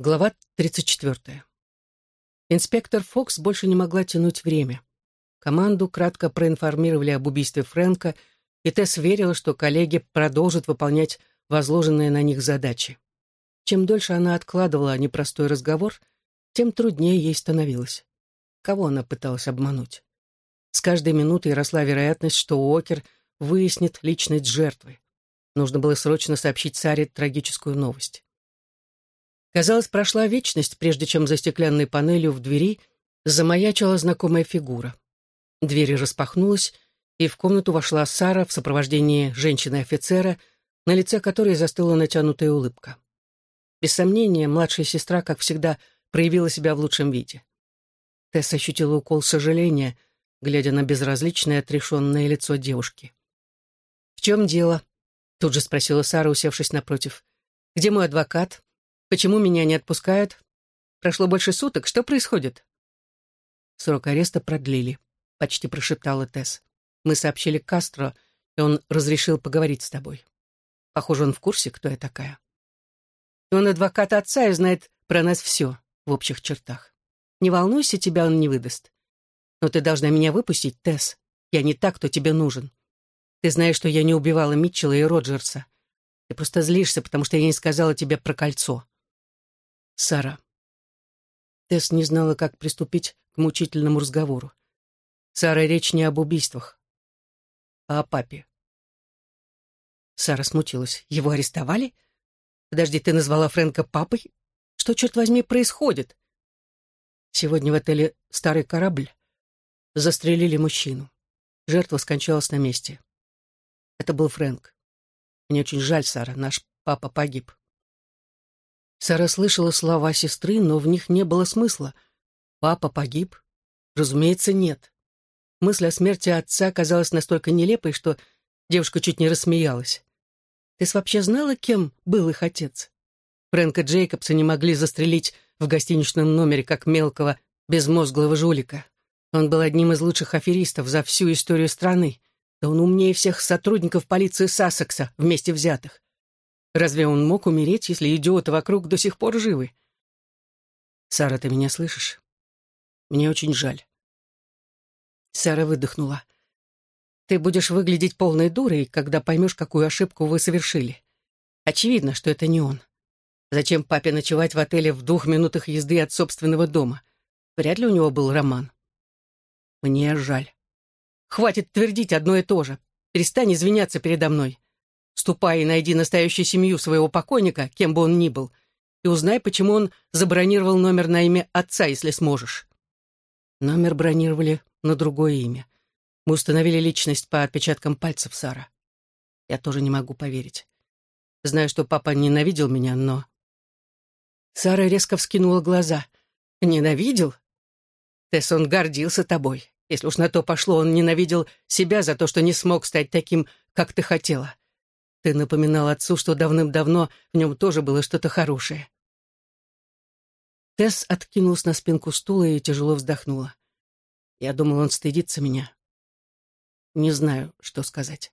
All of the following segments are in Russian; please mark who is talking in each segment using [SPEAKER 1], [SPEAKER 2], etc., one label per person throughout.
[SPEAKER 1] Глава 34. Инспектор Фокс больше не могла тянуть время. Команду кратко проинформировали об убийстве Фрэнка, и Тесс верила, что коллеги продолжат выполнять возложенные на них задачи. Чем дольше она откладывала непростой разговор, тем труднее ей становилось. Кого она пыталась обмануть? С каждой минутой росла вероятность, что Уокер выяснит личность жертвы. Нужно было срочно сообщить Саре трагическую новость. Казалось, прошла вечность, прежде чем за стеклянной панелью в двери замаячила знакомая фигура. Дверь распахнулась, и в комнату вошла Сара в сопровождении женщины-офицера, на лице которой застыла натянутая улыбка. Без сомнения, младшая сестра, как всегда, проявила себя в лучшем виде. Тесс ощутила укол сожаления, глядя на безразличное, отрешенное лицо девушки. «В чем дело?» — тут же спросила Сара, усевшись напротив. «Где мой адвокат? Почему меня не отпускают? Прошло больше суток. Что происходит?» Срок ареста продлили, почти прошептала Тесс. Мы сообщили Кастро, и он разрешил поговорить с тобой. Похоже, он в курсе, кто я такая. Он адвокат отца и знает про нас все в общих чертах. Не волнуйся, тебя он не выдаст. Но ты должна меня выпустить, Тесс. Я не так, кто тебе нужен. Ты знаешь, что я не убивала Митчелла и Роджерса. Ты просто злишься, потому что я не сказала тебе про кольцо. Сара. Тесс не знала, как приступить к мучительному разговору. Сара, речь не об убийствах, а о папе. Сара смутилась. Его арестовали? Подожди, ты назвала Фрэнка папой? Что, черт возьми, происходит? Сегодня в отеле «Старый корабль» застрелили мужчину. Жертва скончалась на месте. Это был Фрэнк. Мне очень жаль, Сара, наш папа погиб. Сара слышала слова сестры, но в них не было смысла. Папа погиб? Разумеется, нет. Мысль о смерти отца казалась настолько нелепой, что девушка чуть не рассмеялась. Ты вообще знала, кем был их отец? Фрэнка Джейкобса не могли застрелить в гостиничном номере как мелкого, безмозглого жулика. Он был одним из лучших аферистов за всю историю страны. Да он умнее всех сотрудников полиции Сассекса вместе взятых. Разве он мог умереть, если идиоты вокруг до сих пор живы? Сара, ты меня слышишь? Мне очень жаль. Сара выдохнула. Ты будешь выглядеть полной дурой, когда поймешь, какую ошибку вы совершили. Очевидно, что это не он. Зачем папе ночевать в отеле в двух минутах езды от собственного дома? Вряд ли у него был роман. Мне жаль. Хватит твердить одно и то же. Перестань извиняться передо мной. Ступай и найди настоящую семью своего покойника, кем бы он ни был, и узнай, почему он забронировал номер на имя отца, если сможешь. Номер бронировали на другое имя. Мы установили личность по отпечаткам пальцев Сара. Я тоже не могу поверить. Знаю, что папа ненавидел меня, но... Сара резко вскинула глаза. «Ненавидел? Тесс, он гордился тобой. Если уж на то пошло, он ненавидел себя за то, что не смог стать таким, как ты хотела. Ты напоминал отцу, что давным-давно в нем тоже было что-то хорошее. Тесс откинулась на спинку стула и тяжело вздохнула. Я думал, он стыдится меня. Не знаю, что сказать.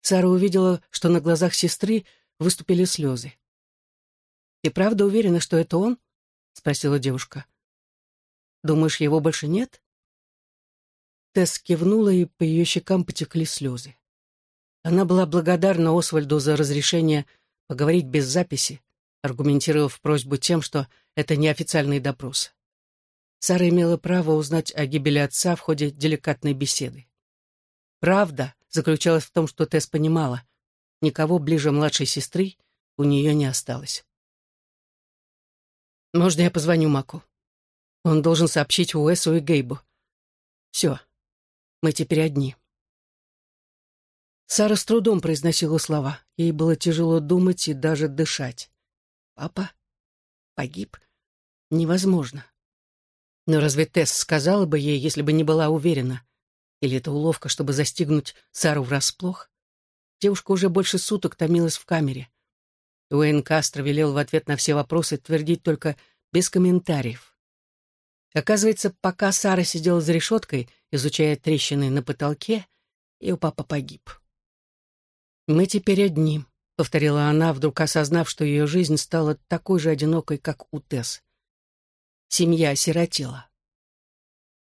[SPEAKER 1] Сара увидела, что на глазах сестры выступили слезы. «Ты правда уверена, что это он?» — спросила девушка. «Думаешь, его больше нет?» Тесс кивнула, и по ее щекам потекли слезы. Она была благодарна Освальду за разрешение поговорить без записи, аргументировав просьбу тем, что это неофициальный допрос. Сара имела право узнать о гибели отца в ходе деликатной беседы. Правда заключалась в том, что Тесс понимала, никого ближе младшей сестры у нее не осталось. «Можно я позвоню Маку? Он должен сообщить Уэсу и Гейбу. Все, мы теперь одни». Сара с трудом произносила слова. Ей было тяжело думать и даже дышать. «Папа? Погиб? Невозможно». Но разве Тесс сказала бы ей, если бы не была уверена? Или это уловка, чтобы застигнуть Сару врасплох? Девушка уже больше суток томилась в камере. Уэйн Кастро велел в ответ на все вопросы твердить только без комментариев. Оказывается, пока Сара сидела за решеткой, изучая трещины на потолке, ее папа погиб. «Мы теперь одни», — повторила она, вдруг осознав, что ее жизнь стала такой же одинокой, как у Тесс. Семья осиротела.